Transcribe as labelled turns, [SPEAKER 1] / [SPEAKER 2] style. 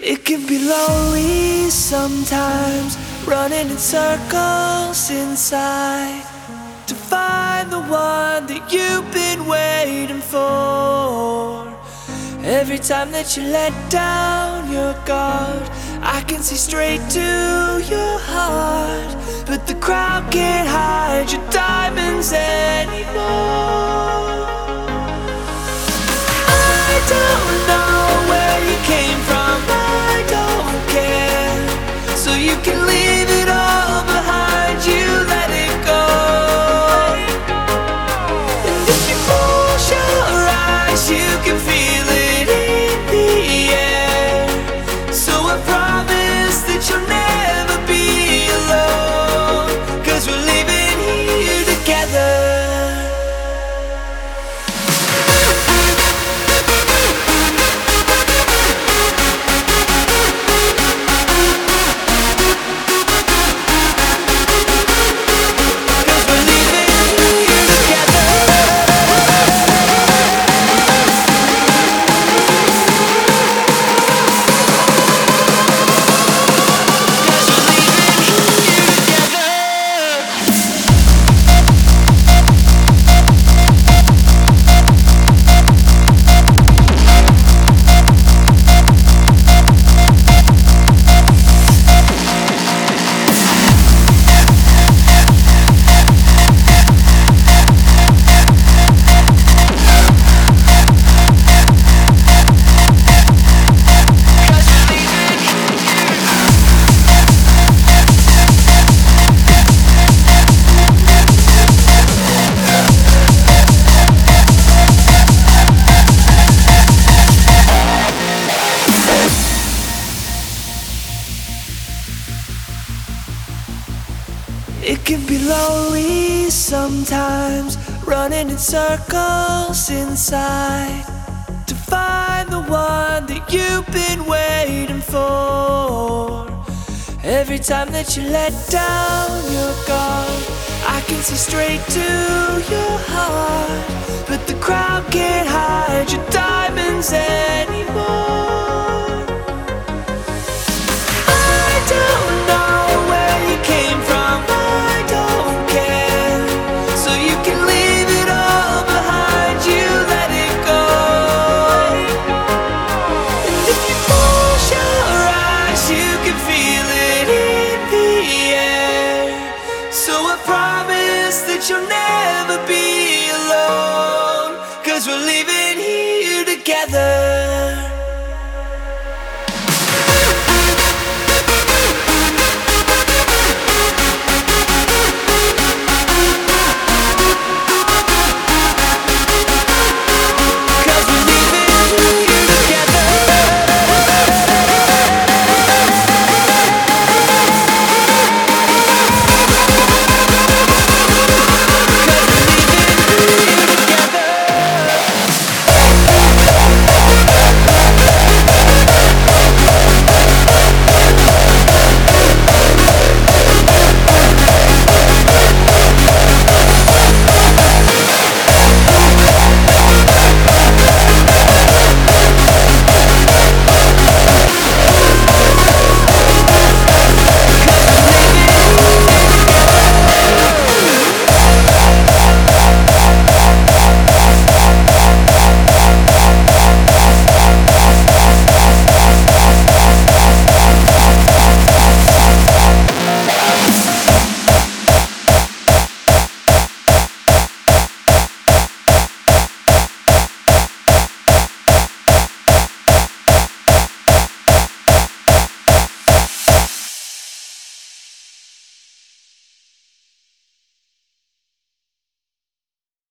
[SPEAKER 1] It can be lonely sometimes, running in circles inside to find the one that you've been waiting for. Every time that you let down your guard, I can see straight to your heart. But the crowd can't hide your diamonds anymore. Can be lonely sometimes, running in circles inside to find the one that you've been waiting for. Every time that you let down your guard, I can see straight to your heart. But the crowd can't hide your diamonds anymore. you'll never be